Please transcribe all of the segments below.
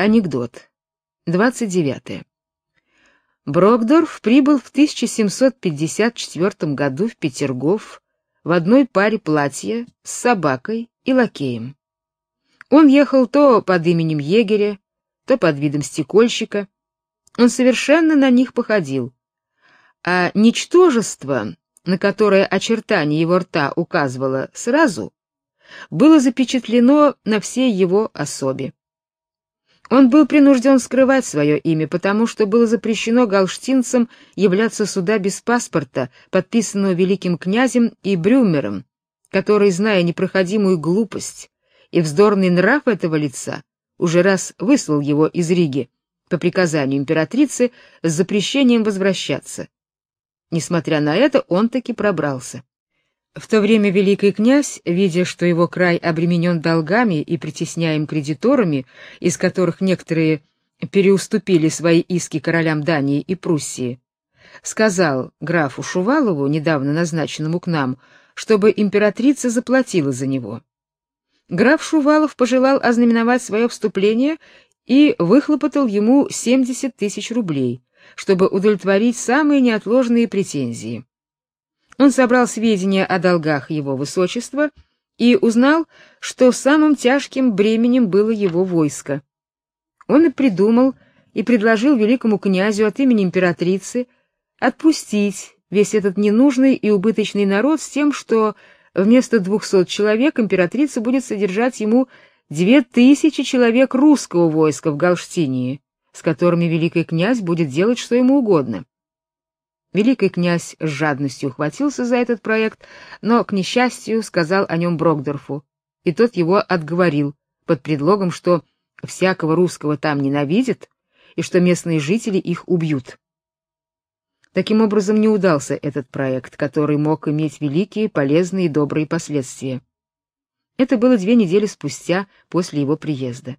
Анекдот. 29. Брокдорф прибыл в 1754 году в Петергоф в одной паре платья с собакой и лакеем. Он ехал то под именем егеря, то под видом стекольщика. Он совершенно на них походил. А ничтожество, на которое очертание его рта указывало сразу, было запечатлено на всей его особе. Он был принужден скрывать свое имя, потому что было запрещено галштинцам являться сюда без паспорта, подписанного великим князем и Брюмером, который, зная непроходимую глупость и вздорный нрав этого лица, уже раз выслал его из Риги по приказанию императрицы с запрещением возвращаться. Несмотря на это, он таки пробрался. В то время великий князь, видя, что его край обременен долгами и притесняем кредиторами, из которых некоторые переуступили свои иски королям Дании и Пруссии, сказал графу Шувалову, недавно назначенному к нам, чтобы императрица заплатила за него. Граф Шувалов пожелал ознаменовать свое вступление и выхлопотал ему 70 тысяч рублей, чтобы удовлетворить самые неотложные претензии. Он собрал сведения о долгах его высочества и узнал, что самым тяжким бременем было его войско. Он и придумал и предложил великому князю от имени императрицы отпустить весь этот ненужный и убыточный народ с тем, что вместо двухсот человек императрица будет содержать ему две тысячи человек русского войска в Галштинии, с которыми великий князь будет делать что ему угодно. Великий князь с жадностью ухватился за этот проект, но к несчастью сказал о нем Брокдорфу, и тот его отговорил под предлогом, что всякого русского там ненавидят и что местные жители их убьют. Таким образом не удался этот проект, который мог иметь великие, полезные и добрые последствия. Это было две недели спустя после его приезда.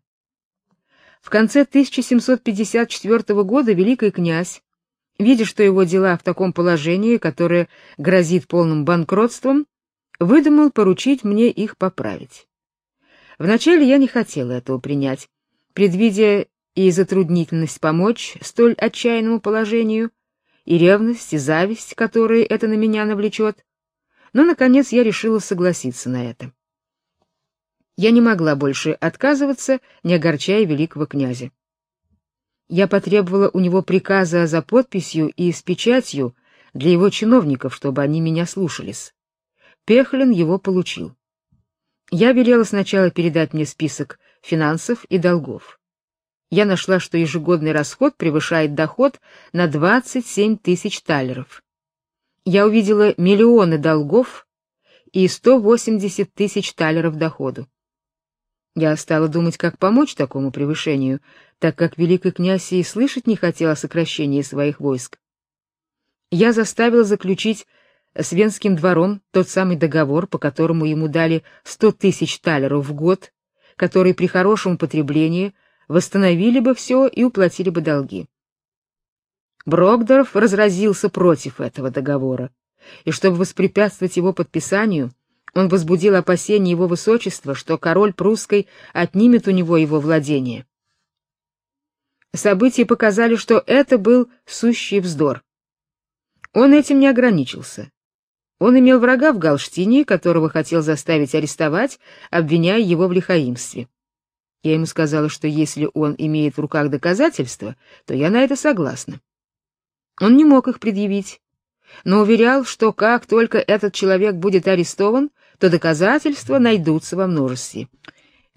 В конце 1754 года великий князь видя, что его дела в таком положении, которое грозит полным банкротством, выдумал поручить мне их поправить. Вначале я не хотела этого принять, предвидя и затруднительность помочь столь отчаянному положению, и ревность, и зависть, которые это на меня навлечет, но наконец я решила согласиться на это. Я не могла больше отказываться, не огорчая великого князя. Я потребовала у него приказа за подписью и с печатью для его чиновников, чтобы они меня слушались. Пехлин его получил. Я велела сначала передать мне список финансов и долгов. Я нашла, что ежегодный расход превышает доход на 27 тысяч талеров. Я увидела миллионы долгов и 180 тысяч талеров доходу. Я стала думать, как помочь такому превышению, так как великий князь и слышать не хотел о сокращении своих войск. Я заставила заключить с Венским двором тот самый договор, по которому ему дали сто тысяч талеров в год, которые при хорошем употреблении восстановили бы все и уплатили бы долги. Брокдорф разразился против этого договора, и чтобы воспрепятствовать его подписанию, он возбудил опасения его высочества, что король прусской отнимет у него его владение. События показали, что это был сущий вздор. Он этим не ограничился. Он имел врага в Галштине, которого хотел заставить арестовать, обвиняя его в лихаимстве. Я ему сказала, что если он имеет в руках доказательства, то я на это согласна. Он не мог их предъявить, но уверял, что как только этот человек будет арестован, то доказательства найдутся во множестве.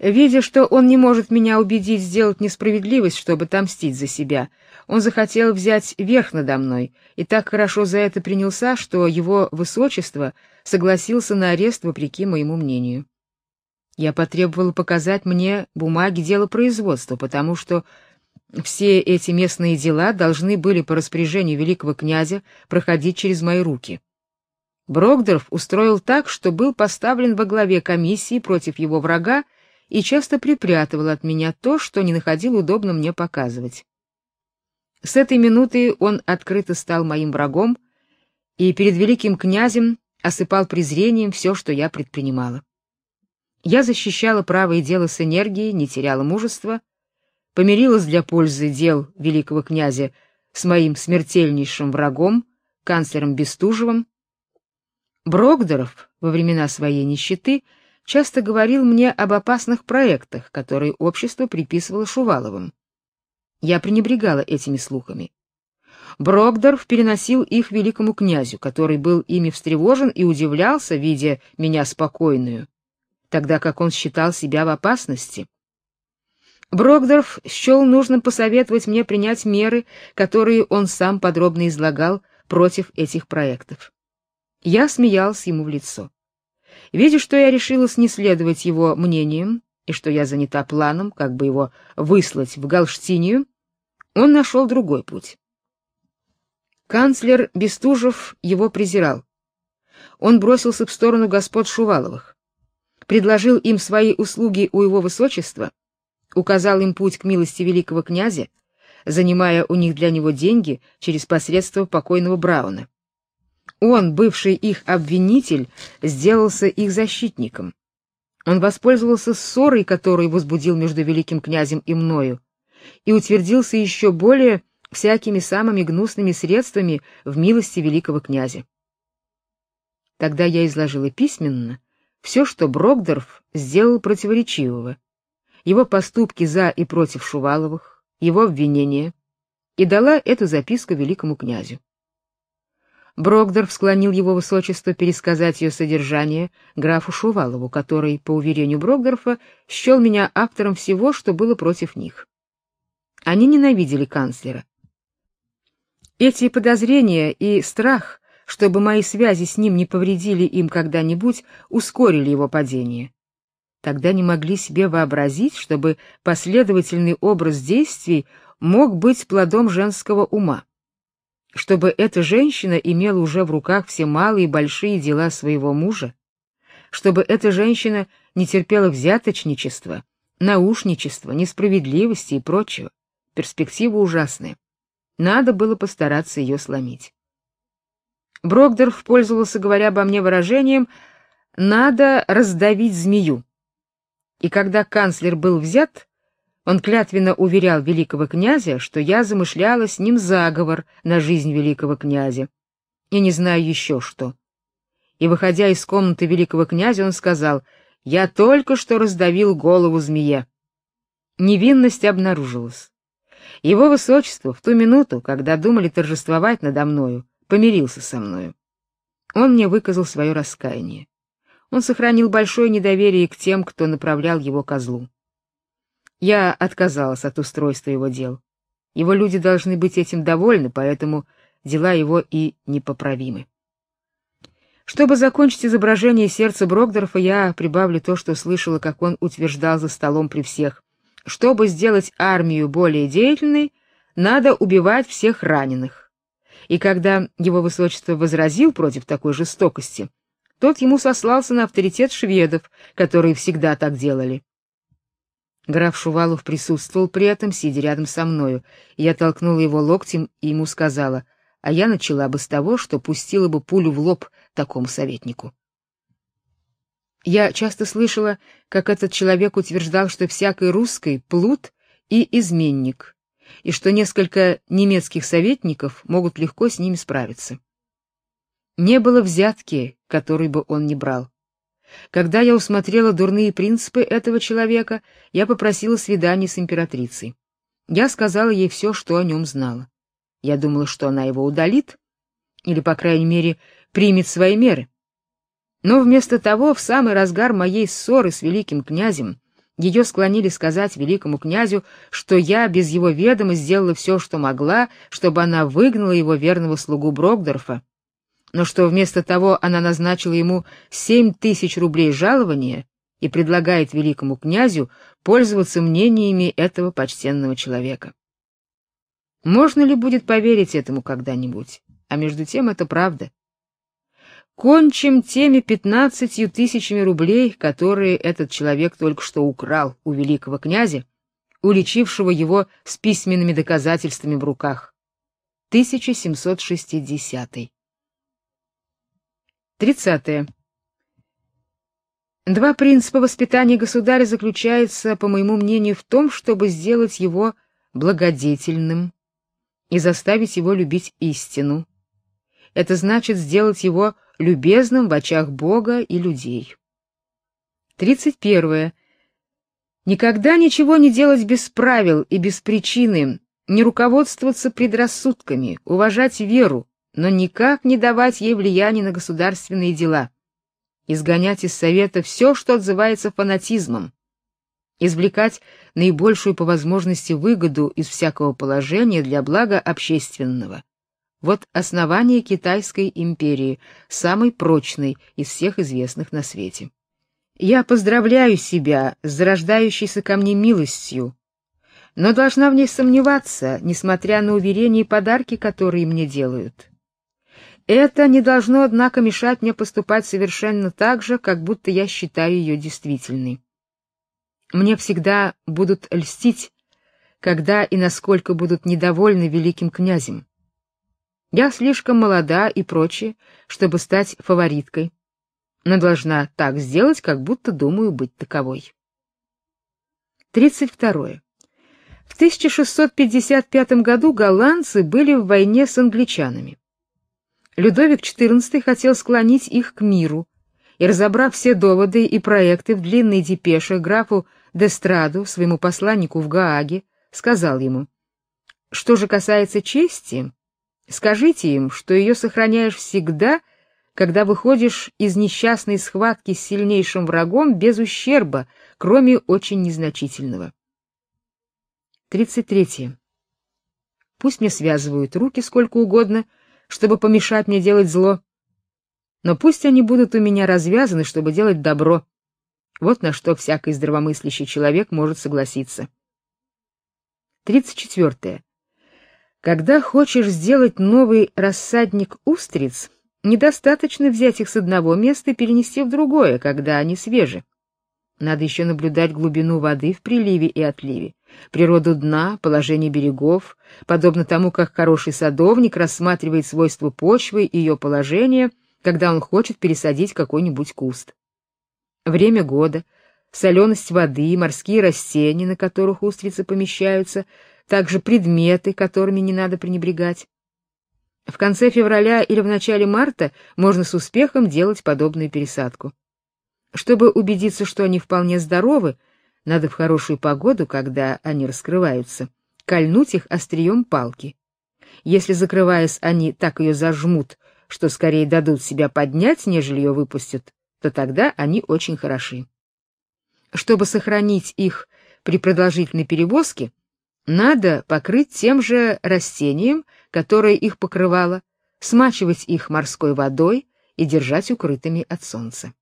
Видя, что он не может меня убедить сделать несправедливость, чтобы отомстить за себя, он захотел взять верх надо мной и так хорошо за это принялся, что его высочество согласился на арест вопреки моему мнению. Я потребовала показать мне бумаги дела производства, потому что все эти местные дела должны были по распоряжению великого князя проходить через мои руки. Брокдорф устроил так, что был поставлен во главе комиссии против его врага и часто припрятывал от меня то, что не находил удобным мне показывать. С этой минуты он открыто стал моим врагом и перед великим князем осыпал презрением все, что я предпринимала. Я защищала право и дело с энергией, не теряла мужества, помирилась для пользы дел великого князя с моим смертельнейшим врагом, канцлером Бестужевым. Брокдоров во времена своей нищеты часто говорил мне об опасных проектах, которые общество приписывало Шуваловым. Я пренебрегала этими слухами. Брокдорф переносил их великому князю, который был ими встревожен и удивлялся, видя меня спокойную, тогда как он считал себя в опасности. Брокдорф счел нужным посоветовать мне принять меры, которые он сам подробно излагал против этих проектов. Я смеялся ему в лицо. Видя, что я решилась не следовать его мнениям и что я занята планом, как бы его выслать в Галштинию, он нашел другой путь. Канцлер Бестужев его презирал. Он бросился в сторону господ Шуваловых, предложил им свои услуги у его высочества указал им путь к милости великого князя, занимая у них для него деньги через посредство покойного Брауна. Он, бывший их обвинитель, сделался их защитником. Он воспользовался ссорой, которую возбудил между великим князем и мною, и утвердился еще более всякими самыми гнусными средствами в милости великого князя. Тогда я изложила письменно все, что Брокдорф сделал противоречивого, его поступки за и против Шуваловых, его обвинения, и дала эту записку великому князю. Брокдорф склонил его высочество пересказать ее содержание графу Шувалову, который, по уверению Брокдорфа, счел меня автором всего, что было против них. Они ненавидели канцлера. Эти подозрения и страх, чтобы мои связи с ним не повредили им когда-нибудь, ускорили его падение. Тогда не могли себе вообразить, чтобы последовательный образ действий мог быть плодом женского ума. Чтобы эта женщина имела уже в руках все малые и большие дела своего мужа, чтобы эта женщина не терпела взяточничества, наушничества, несправедливости и прочего. Перспектива ужасная. Надо было постараться ее сломить. Брокдорф пользовался, говоря обо мне выражением «надо раздавить змею». И когда канцлер был взят, он клятвенно уверял великого князя, что я замышляла с ним заговор на жизнь великого князя. Я не знаю еще что. И выходя из комнаты великого князя, он сказал: "Я только что раздавил голову змее". Невинность обнаружилась. Его высочество в ту минуту, когда думали торжествовать надо мною, помирился со мною. Он мне выказал свое раскаяние. Он сохранил большое недоверие к тем, кто направлял его козлу. Я отказалась от устройства его дел. Его люди должны быть этим довольны, поэтому дела его и непоправимы. Чтобы закончить изображение сердца Брокдорфа, я прибавлю то, что слышала, как он утверждал за столом при всех. Чтобы сделать армию более деятельной, надо убивать всех раненых. И когда его высочество возразил против такой жестокости, тот ему сослался на авторитет шведов, которые всегда так делали. Граф Шувалов присутствовал при этом, сидя рядом со мною. Я толкнула его локтем и ему сказала, а я начала бы с того, что пустила бы пулю в лоб такому советнику. Я часто слышала, как этот человек утверждал, что всякий русский плут и изменник, и что несколько немецких советников могут легко с ними справиться. Не было взятки, которой бы он не брал. Когда я усмотрела дурные принципы этого человека, я попросила свидания с императрицей. Я сказала ей все, что о нем знала. Я думала, что она его удалит или, по крайней мере, примет свои меры. Но вместо того, в самый разгар моей ссоры с великим князем, ее склонили сказать великому князю, что я без его ведома сделала все, что могла, чтобы она выгнала его верного слугу Брокдорфа но что вместо того она назначила ему семь тысяч рублей жалования и предлагает великому князю пользоваться мнениями этого почтенного человека. Можно ли будет поверить этому когда-нибудь? А между тем это правда. Кончим теми пятнадцатью тысячами рублей, которые этот человек только что украл у великого князя, уличившего его с письменными доказательствами в руках. 1760. 30. Два принципа воспитания государя заключаются, по моему мнению, в том, чтобы сделать его благодетельным и заставить его любить истину. Это значит сделать его любезным в очах Бога и людей. 31. Никогда ничего не делать без правил и без причины, не руководствоваться предрассудками, уважать веру, но никак не давать ей влияния на государственные дела. Изгонять из совета все, что отзывается фанатизмом. Извлекать наибольшую по возможности выгоду из всякого положения для блага общественного. Вот основание китайской империи, самой прочной из всех известных на свете. Я поздравляю себя с зарождающейся ко мне милостью, но должна в ней сомневаться, несмотря на уверения и подарки, которые мне делают. Это не должно, однако, мешать мне поступать совершенно так же, как будто я считаю ее действительной. Мне всегда будут льстить, когда и насколько будут недовольны великим князем. Я слишком молода и прочее, чтобы стать фавориткой, но должна так сделать, как будто думаю быть таковой. 32. В 1655 году голландцы были в войне с англичанами. Людовик XIV хотел склонить их к миру, и разобрав все доводы и проекты в длинной депеше графу Дестраду, своему посланнику в Гааге, сказал ему: "Что же касается чести, Скажите им, что ее сохраняешь всегда, когда выходишь из несчастной схватки с сильнейшим врагом без ущерба, кроме очень незначительного. 33. Пусть мне связывают руки сколько угодно, чтобы помешать мне делать зло, но пусть они будут у меня развязаны, чтобы делать добро. Вот на что всякий здравомыслящий человек может согласиться. 34. Когда хочешь сделать новый рассадник устриц, недостаточно взять их с одного места и перенести в другое, когда они свежи. Надо еще наблюдать глубину воды в приливе и отливе, природу дна, положение берегов, подобно тому, как хороший садовник рассматривает свойства почвы и ее положение, когда он хочет пересадить какой-нибудь куст. Время года, соленость воды, морские растения, на которых устрицы помещаются, также предметы, которыми не надо пренебрегать. В конце февраля или в начале марта можно с успехом делать подобную пересадку. Чтобы убедиться, что они вполне здоровы, надо в хорошую погоду, когда они раскрываются, кольнуть их острием палки. Если закрываясь, они так ее зажмут, что скорее дадут себя поднять, нежели ее выпустят, то тогда они очень хороши. Чтобы сохранить их при продолжительной перевозке, надо покрыть тем же растением, которое их покрывало, смачивать их морской водой и держать укрытыми от солнца.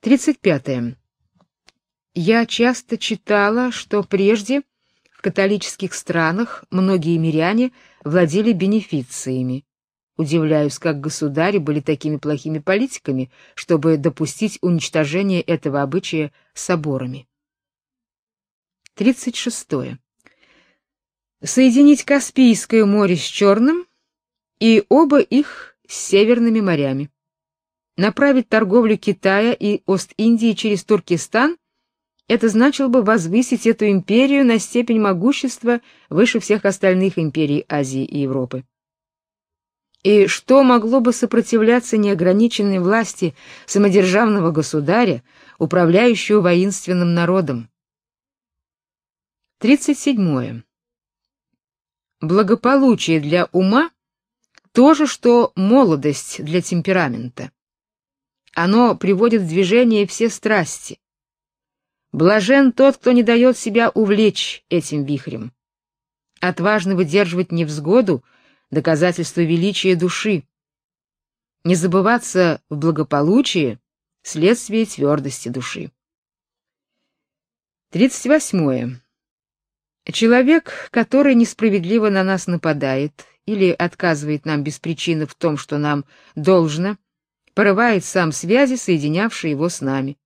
35. -е. Я часто читала, что прежде в католических странах многие миряне владели бенефициями. Удивляюсь, как государи были такими плохими политиками, чтобы допустить уничтожение этого обычая соборами. 36. Соединить Каспийское море с Черным и оба их с северными морями. Направить торговлю Китая и Ост-Индии через Туркестан это значило бы возвысить эту империю на степень могущества выше всех остальных империй Азии и Европы. И что могло бы сопротивляться неограниченной власти самодержавного государя, управляющего воинственным народом? 37. Благополучие для ума то же, что молодость для темперамента. Оно приводит в движение все страсти. Блажен тот, кто не дает себя увлечь этим вихрем. Отважно выдерживать невзгоду доказательство величия души. Не забываться в благополучии следствие твердости души. 38. Человек, который несправедливо на нас нападает или отказывает нам без причины в том, что нам должно, порывает сам связи, соединявшие его с нами,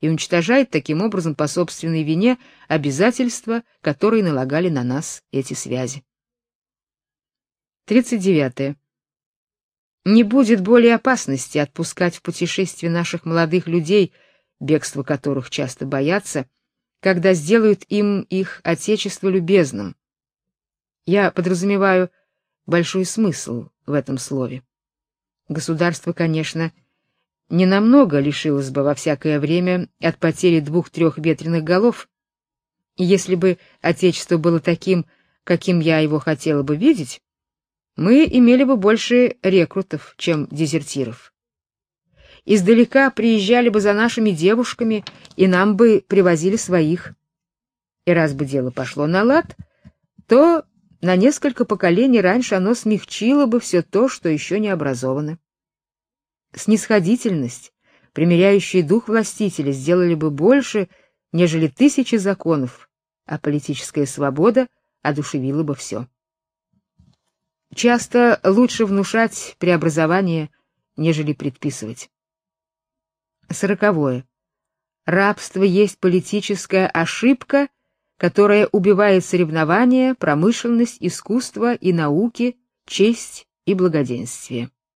и уничтожает таким образом по собственной вине обязательства, которые налагали на нас эти связи. 39. Не будет более опасности отпускать в путешествие наших молодых людей, бегство которых часто боятся, когда сделают им их отечество любезным. Я подразумеваю большой смысл в этом слове. Государство, конечно, не намного лишилось бы во всякое время от потери двух-трех ветреных голов. если бы отечество было таким, каким я его хотела бы видеть, мы имели бы больше рекрутов, чем дезертиров. Издалека приезжали бы за нашими девушками, и нам бы привозили своих. И раз бы дело пошло на лад, то на несколько поколений раньше оно смягчило бы все то, что еще не образовано. Снисходительность, примиряющий дух властителя, сделали бы больше, нежели тысячи законов, а политическая свобода одушевила бы все. Часто лучше внушать преобразование, нежели предписывать. Сороковое. Рабство есть политическая ошибка, которая убивает соревнования, промышленность, искусство и науки, честь и благоденствие.